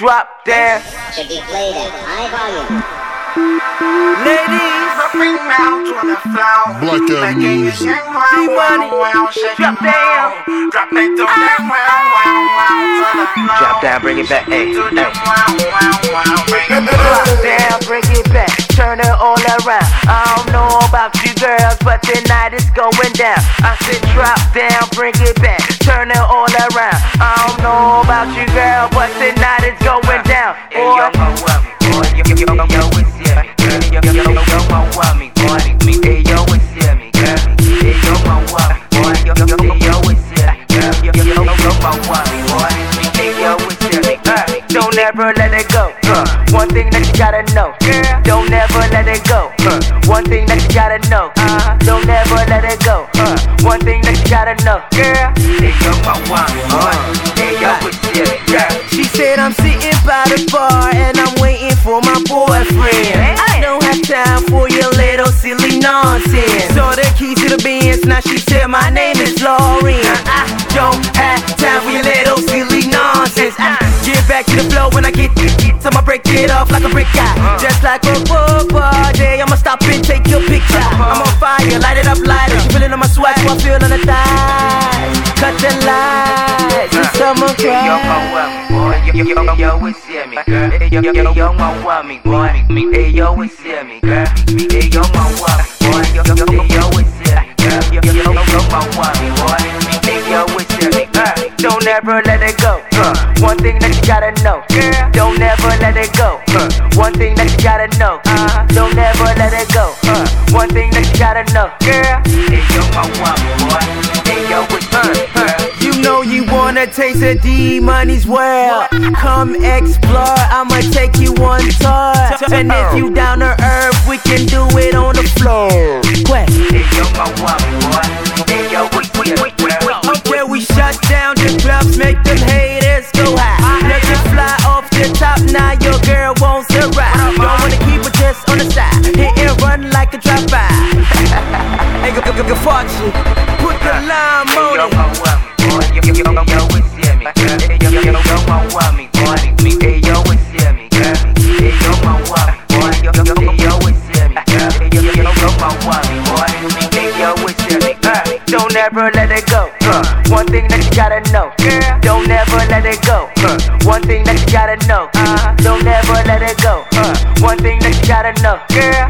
drop down. Should be played at high volume. Ladies, Dropping down to the floor. Black Avenue Making you Music. sing wow, D-Money. wow, wow, Drop it down. Drop it to the ah. wow, wow, wow, to the floor. Drop down, bring it back, hey, hey. bring drop back. down, bring it back, turn it all around. I girls, but tonight it's going down. I said drop down, bring it back, turn it all around. I don't know about you girl, but tonight it's going down. Boy, Don't ever let it go. Uh, one thing that you gotta know. Don't ever let it go. Uh, one thing that you gotta know. Uh, don't ever let it go. Uh, one thing that you gotta know. She said I'm sitting by the bar and I'm waiting for my boyfriend. I don't have time for your little silly nonsense. Saw the keys to the Benz, now she said my name back to the flow when I get it, I'ma break it off like a brick guy. Just like a football day, I'ma stop and take your picture. I'm on fire, light it up, light it. She feeling on my swag, so I feel on the thighs. Cut the lights, and someone cry. Don't ever let it go. Uh, one thing that you gotta know. Don't ever let it go. Uh, one thing that you gotta know. Uh, don't ever let it go. Uh, one thing that you gotta know. Uh, you know you wanna taste of D money's world. Come explore, I'ma take you on tour. And if you down to earth, we can do it on the floor. Quest. Okay, we shut down the clubs, make them haters lime on it. Don't ever let it go. One thing that you gotta know. Don't ever let it go. One thing that you gotta know. Don't ever let it go. One thing that you gotta know. Dropping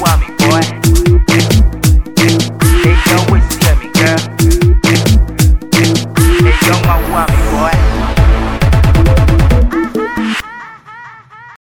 woman.